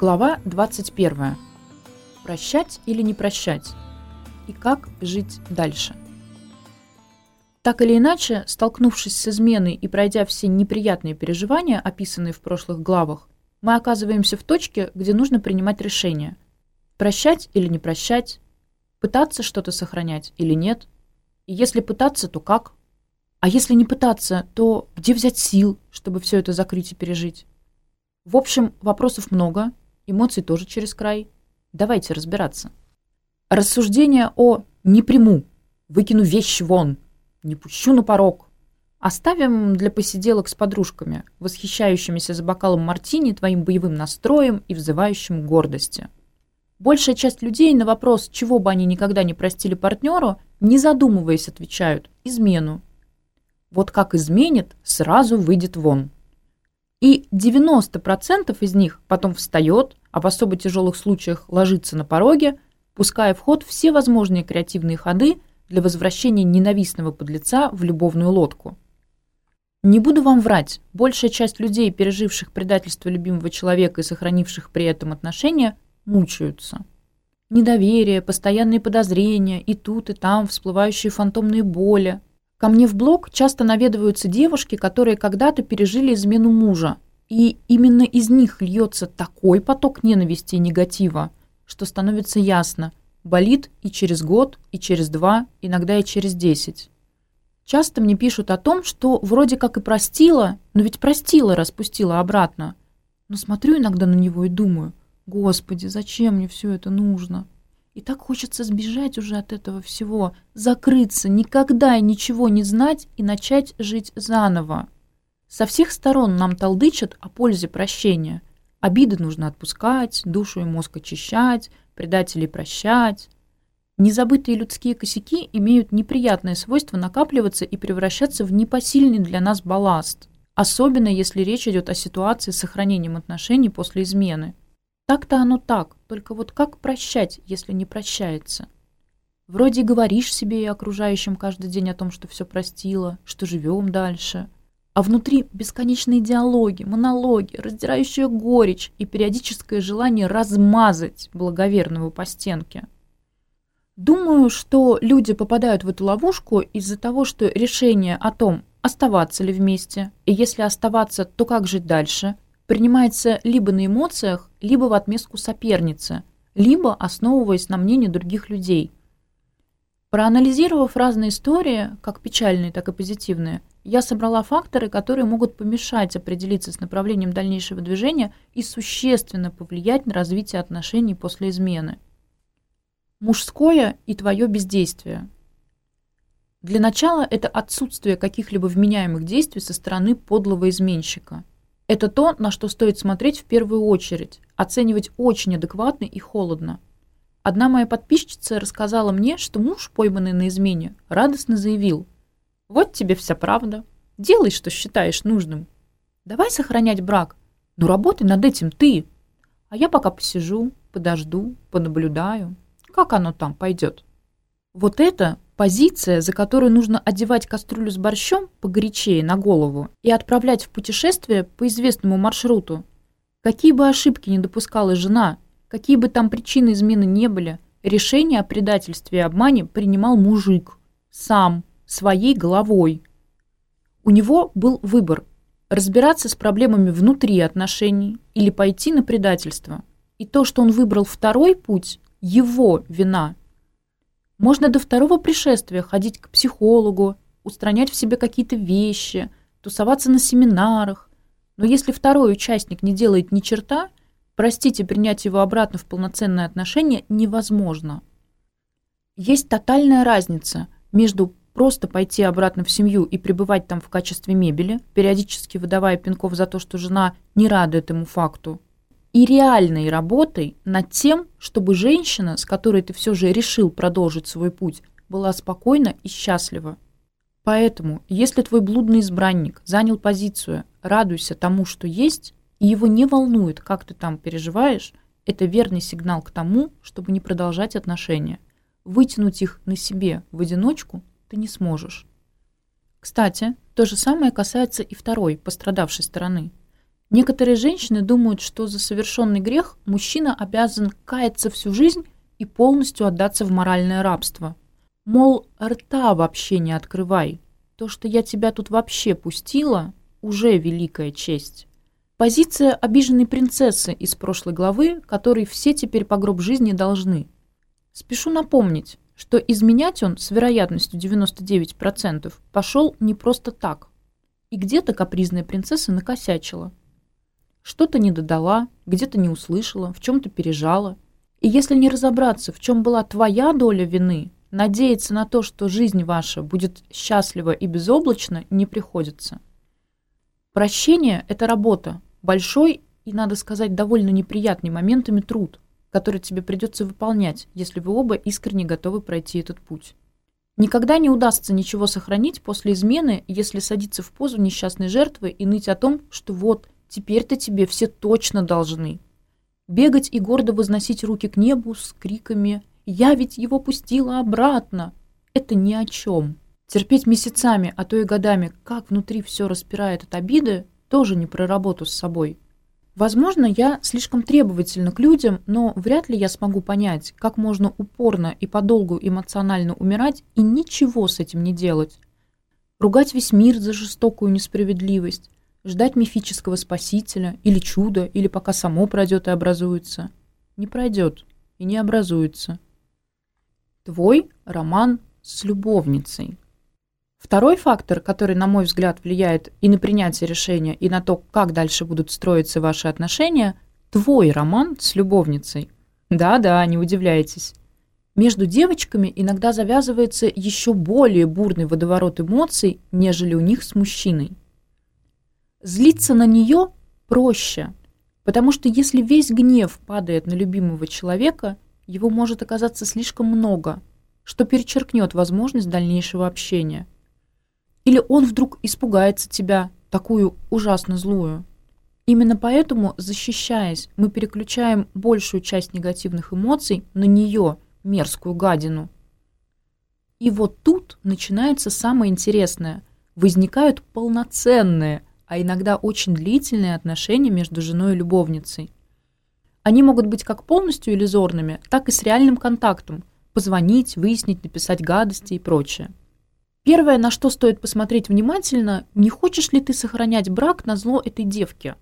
Глава 21. Прощать или не прощать? И как жить дальше? Так или иначе, столкнувшись с изменой и пройдя все неприятные переживания, описанные в прошлых главах, мы оказываемся в точке, где нужно принимать решение. Прощать или не прощать? Пытаться что-то сохранять или нет? И если пытаться, то как? А если не пытаться, то где взять сил, чтобы все это закрыть и пережить? В общем, вопросов много, эмоций тоже через край. Давайте разбираться. Рассуждение о «не приму», «выкину вещи вон», «не пущу на порог» оставим для посиделок с подружками, восхищающимися за бокалом мартини твоим боевым настроем и взывающим гордости. Большая часть людей на вопрос, чего бы они никогда не простили партнеру, не задумываясь, отвечают «измену». Вот как изменит, сразу выйдет вон. И 90% из них потом встает, а в особо тяжелых случаях ложится на пороге, пуская в ход все возможные креативные ходы для возвращения ненавистного подлеца в любовную лодку. Не буду вам врать, большая часть людей, переживших предательство любимого человека и сохранивших при этом отношения, мучаются. Недоверие, постоянные подозрения, и тут, и там всплывающие фантомные боли, Ко мне в блог часто наведываются девушки, которые когда-то пережили измену мужа. И именно из них льется такой поток ненависти и негатива, что становится ясно. Болит и через год, и через два, иногда и через десять. Часто мне пишут о том, что вроде как и простила, но ведь простила, распустила обратно. Но смотрю иногда на него и думаю, «Господи, зачем мне все это нужно?» И так хочется сбежать уже от этого всего, закрыться, никогда и ничего не знать и начать жить заново. Со всех сторон нам толдычат о пользе прощения. Обиды нужно отпускать, душу и мозг очищать, предателей прощать. Незабытые людские косяки имеют неприятное свойство накапливаться и превращаться в непосильный для нас балласт, особенно если речь Так-то оно так, только вот как прощать, если не прощается? Вроде говоришь себе и окружающим каждый день о том, что все простила, что живем дальше. А внутри бесконечные диалоги, монологи, раздирающая горечь и периодическое желание размазать благоверного по стенке. Думаю, что люди попадают в эту ловушку из-за того, что решение о том, оставаться ли вместе, и если оставаться, то как жить дальше, принимается либо на эмоциях, либо в отместку соперницы, либо основываясь на мнении других людей. Проанализировав разные истории, как печальные, так и позитивные, я собрала факторы, которые могут помешать определиться с направлением дальнейшего движения и существенно повлиять на развитие отношений после измены. Мужское и твое бездействие. Для начала это отсутствие каких-либо вменяемых действий со стороны подлого изменщика – это то, на что стоит смотреть в первую очередь, оценивать очень адекватно и холодно. Одна моя подписчица рассказала мне, что муж, пойманный на измене, радостно заявил «Вот тебе вся правда, делай, что считаешь нужным. Давай сохранять брак, но работай над этим ты. А я пока посижу, подожду, понаблюдаю, как оно там пойдет». Вот это позиция, за которую нужно одевать кастрюлю с борщом по горячее на голову и отправлять в путешествие по известному маршруту. Какие бы ошибки не допускала жена, какие бы там причины измены не были, решение о предательстве и обмане принимал мужик. Сам, своей головой. У него был выбор – разбираться с проблемами внутри отношений или пойти на предательство. И то, что он выбрал второй путь – его вина – можно до второго пришествия ходить к психологу, устранять в себе какие-то вещи, тусоваться на семинарах. Но если второй участник не делает ни черта, простите, принять его обратно в полноценное отношение невозможно. Есть тотальная разница между просто пойти обратно в семью и пребывать там в качестве мебели, периодически выдавая пинков за то, что жена не рада этому факту, и реальной работой над тем, чтобы женщина, с которой ты все же решил продолжить свой путь, была спокойна и счастлива. Поэтому, если твой блудный избранник занял позицию «радуйся тому, что есть», и его не волнует, как ты там переживаешь, это верный сигнал к тому, чтобы не продолжать отношения. Вытянуть их на себе в одиночку ты не сможешь. Кстати, то же самое касается и второй, пострадавшей стороны – Некоторые женщины думают, что за совершенный грех мужчина обязан каяться всю жизнь и полностью отдаться в моральное рабство. Мол, рта вообще не открывай. То, что я тебя тут вообще пустила, уже великая честь. Позиция обиженной принцессы из прошлой главы, которой все теперь по гроб жизни должны. Спешу напомнить, что изменять он с вероятностью 99% пошел не просто так. И где-то капризная принцесса накосячила – Что-то не додала, где-то не услышала, в чем-то пережала. И если не разобраться, в чем была твоя доля вины, надеяться на то, что жизнь ваша будет счастлива и безоблачна, не приходится. Прощение – это работа, большой и, надо сказать, довольно неприятный моментами труд, который тебе придется выполнять, если вы оба искренне готовы пройти этот путь. Никогда не удастся ничего сохранить после измены, если садиться в позу несчастной жертвы и ныть о том, что вот, Теперь-то тебе все точно должны. Бегать и гордо возносить руки к небу с криками «Я ведь его пустила обратно!» Это ни о чем. Терпеть месяцами, а то и годами, как внутри все распирает от обиды, тоже не про работу с собой. Возможно, я слишком требовательна к людям, но вряд ли я смогу понять, как можно упорно и подолгу эмоционально умирать и ничего с этим не делать. Ругать весь мир за жестокую несправедливость, ждать мифического спасителя или чуда, или пока само пройдет и образуется. Не пройдет и не образуется. Твой роман с любовницей. Второй фактор, который, на мой взгляд, влияет и на принятие решения, и на то, как дальше будут строиться ваши отношения, твой роман с любовницей. Да-да, не удивляйтесь. Между девочками иногда завязывается еще более бурный водоворот эмоций, нежели у них с мужчиной. злиться на нее проще, потому что если весь гнев падает на любимого человека, его может оказаться слишком много, что перечеркнет возможность дальнейшего общения. Или он вдруг испугается тебя, такую ужасно злую. Именно поэтому, защищаясь, мы переключаем большую часть негативных эмоций на нее, мерзкую гадину. И вот тут начинается самое интересное. Возникают полноценные – а иногда очень длительные отношения между женой и любовницей. Они могут быть как полностью иллюзорными, так и с реальным контактом. Позвонить, выяснить, написать гадости и прочее. Первое, на что стоит посмотреть внимательно, не хочешь ли ты сохранять брак на зло этой девке?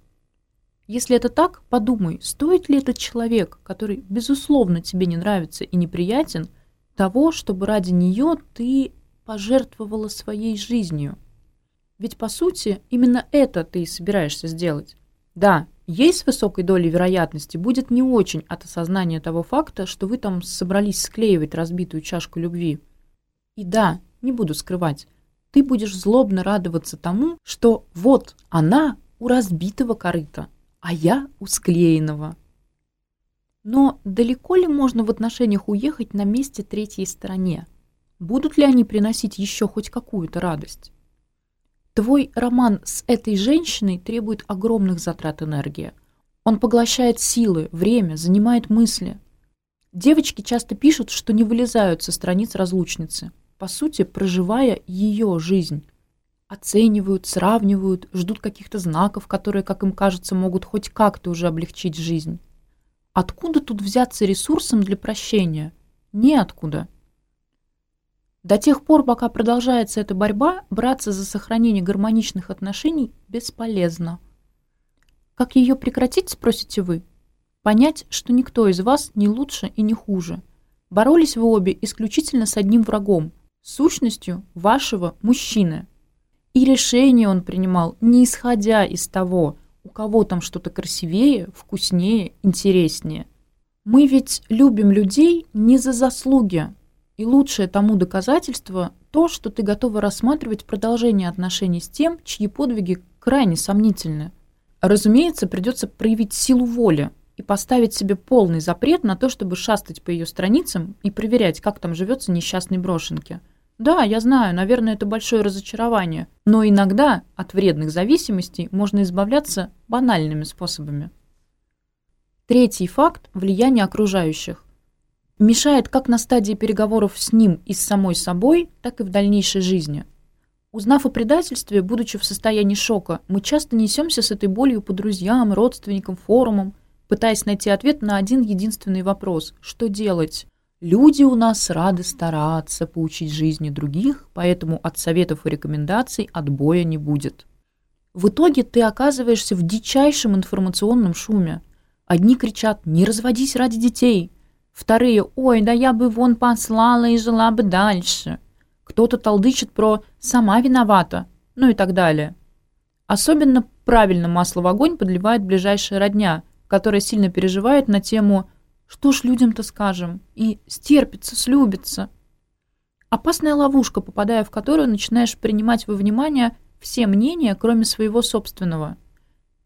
Если это так, подумай, стоит ли этот человек, который, безусловно, тебе не нравится и неприятен, того, чтобы ради нее ты пожертвовала своей жизнью. ведь, по сути, именно это ты и собираешься сделать. Да, есть с высокой долей вероятности будет не очень от осознания того факта, что вы там собрались склеивать разбитую чашку любви. И да, не буду скрывать, ты будешь злобно радоваться тому, что вот она у разбитого корыта, а я у склеенного. Но далеко ли можно в отношениях уехать на месте третьей стороне? Будут ли они приносить еще хоть какую-то радость? Твой роман с этой женщиной требует огромных затрат энергии. Он поглощает силы, время, занимает мысли. Девочки часто пишут, что не вылезают со страниц разлучницы, по сути, проживая ее жизнь. Оценивают, сравнивают, ждут каких-то знаков, которые, как им кажется, могут хоть как-то уже облегчить жизнь. Откуда тут взяться ресурсом для прощения? Неоткуда. До тех пор, пока продолжается эта борьба, браться за сохранение гармоничных отношений бесполезно. Как ее прекратить, спросите вы? Понять, что никто из вас не лучше и не хуже. Боролись вы обе исключительно с одним врагом сущностью вашего мужчины. И решение он принимал не исходя из того, у кого там что-то красивее, вкуснее, интереснее. Мы ведь любим людей не за заслуги. и лучшее тому доказательство то, что ты готова рассматривать продолжение отношений с тем, чьи подвиги крайне сомнительны. Разумеется, придется проявить силу воли и поставить себе полный запрет на то, чтобы шастать по ее страницам и проверять, как там живется несчастной брошенке. Да, я знаю, наверное, это большое разочарование, но иногда от вредных зависимостей можно избавляться банальными способами. Третий факт – влияние окружающих. Мешает как на стадии переговоров с ним и с самой собой, так и в дальнейшей жизни. Узнав о предательстве, будучи в состоянии шока, мы часто несемся с этой болью по друзьям, родственникам, форумам, пытаясь найти ответ на один единственный вопрос – что делать? Люди у нас рады стараться поучить жизни других, поэтому от советов и рекомендаций отбоя не будет. В итоге ты оказываешься в дичайшем информационном шуме. Одни кричат «не разводись ради детей», вторые «ой, да я бы вон послала и жила бы дальше», кто-то толдычит про «сама виновата», ну и так далее. Особенно правильно масло в огонь подливает ближайшая родня, которая сильно переживает на тему «что ж людям-то скажем?» и «стерпится, слюбится». Опасная ловушка, попадая в которую начинаешь принимать во внимание все мнения, кроме своего собственного.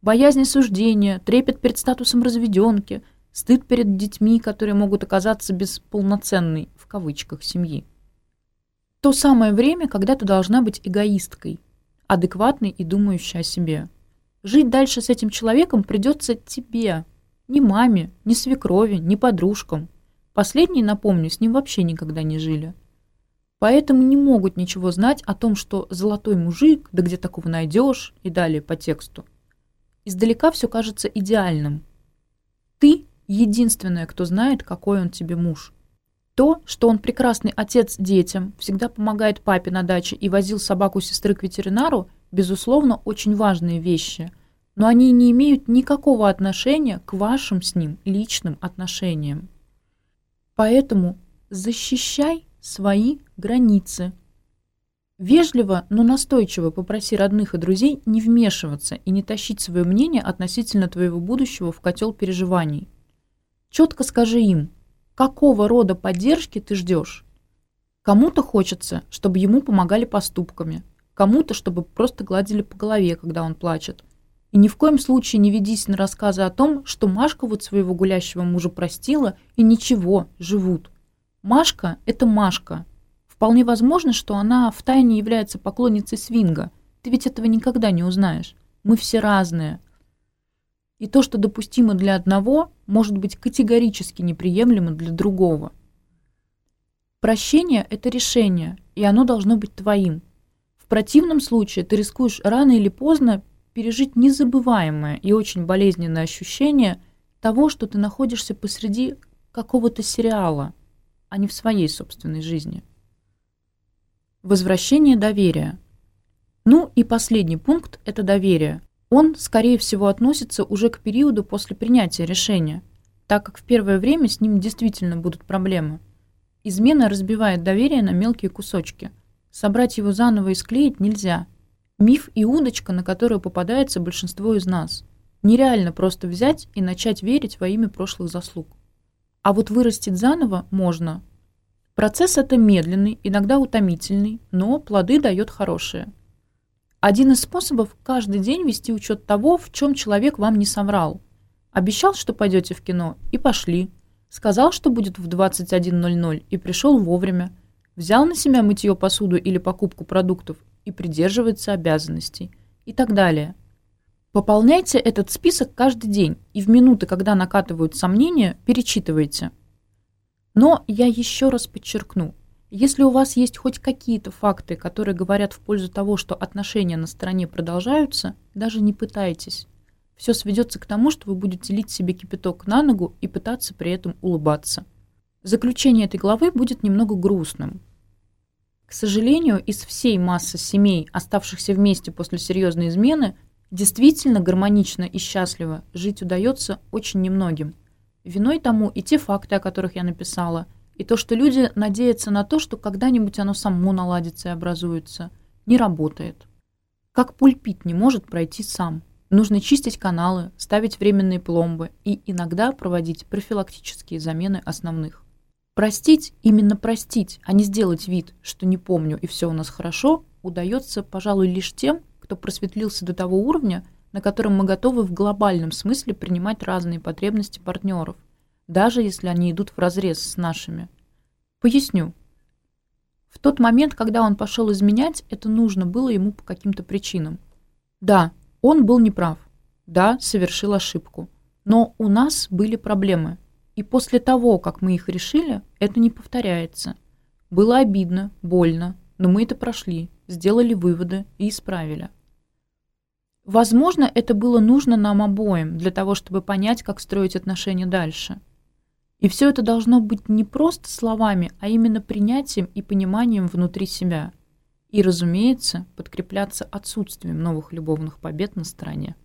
Боязнь осуждения, трепет перед статусом разведенки, стыд перед детьми, которые могут оказаться без полноценной, в кавычках, семьи. То самое время, когда ты должна быть эгоисткой, адекватной и думающей о себе. Жить дальше с этим человеком придется тебе, не маме, не свекрови, не подружкам. Последние, напомню, с ним вообще никогда не жили. Поэтому не могут ничего знать о том, что золотой мужик, да где такого найдешь, и далее по тексту. Издалека все кажется идеальным. Ты единственная, кто знает, какой он тебе муж – то, что он прекрасный отец детям, всегда помогает папе на даче и возил собаку сестры к ветеринару, безусловно, очень важные вещи. Но они не имеют никакого отношения к вашим с ним личным отношениям. Поэтому защищай свои границы. Вежливо, но настойчиво попроси родных и друзей не вмешиваться и не тащить свое мнение относительно твоего будущего в котел переживаний. Четко скажи им – какого рода поддержки ты ждешь. Кому-то хочется, чтобы ему помогали поступками, кому-то, чтобы просто гладили по голове, когда он плачет. И ни в коем случае не ведись на рассказы о том, что Машка вот своего гулящего мужа простила, и ничего, живут. Машка – это Машка. Вполне возможно, что она втайне является поклонницей свинга. Ты ведь этого никогда не узнаешь. Мы все разные – и то, что допустимо для одного, может быть категорически неприемлемо для другого. Прощение – это решение, и оно должно быть твоим. В противном случае ты рискуешь рано или поздно пережить незабываемое и очень болезненное ощущение того, что ты находишься посреди какого-то сериала, а не в своей собственной жизни. Возвращение доверия. Ну и последний пункт – это доверие. Он, скорее всего, относится уже к периоду после принятия решения, так как в первое время с ним действительно будут проблемы. Измена разбивает доверие на мелкие кусочки. Собрать его заново и склеить нельзя. Миф и удочка, на которую попадается большинство из нас. Нереально просто взять и начать верить во имя прошлых заслуг. А вот вырастить заново можно. Процесс это медленный, иногда утомительный, но плоды дает хорошие – один из способов – каждый день вести учет того, в чем человек вам не соврал. Обещал, что пойдете в кино, и пошли. Сказал, что будет в 21.00, и пришел вовремя. Взял на себя мытье посуду или покупку продуктов и придерживается обязанностей. И так далее. Пополняйте этот список каждый день, и в минуты, когда накатывают сомнения, перечитывайте. Но я еще раз подчеркну – если у вас есть хоть какие-то факты, которые говорят в пользу того, что отношения на стороне продолжаются, даже не пытайтесь. Все сведется к тому, что вы будете лить себе кипяток на ногу и пытаться при этом улыбаться. Заключение этой главы будет немного грустным. К сожалению, из всей массы семей, оставшихся вместе после серьезной измены, действительно гармонично и счастливо жить удается очень немногим. Виной тому и те факты, о которых я написала – и то, что люди надеются на то, что когда-нибудь оно само наладится и образуется, не работает. Как пульпит не может пройти сам. Нужно чистить каналы, ставить временные пломбы и иногда проводить профилактические замены основных. Простить, именно простить, а не сделать вид, что не помню и все у нас хорошо, удается, пожалуй, лишь тем, кто просветлился до того уровня, на котором мы готовы в глобальном смысле принимать разные потребности партнеров – даже если они идут вразрез с нашими. Поясню. В тот момент, когда он пошел изменять, это нужно было ему по каким-то причинам. Да, он был неправ. Да, совершил ошибку. Но у нас были проблемы. И после того, как мы их решили, это не повторяется. Было обидно, больно, но мы это прошли, сделали выводы и исправили. Возможно, это было нужно нам обоим для того, чтобы понять, как строить отношения дальше – И все это должно быть не просто словами, а именно принятием и пониманием внутри себя. И, разумеется, подкрепляться отсутствием новых любовных побед на стороне.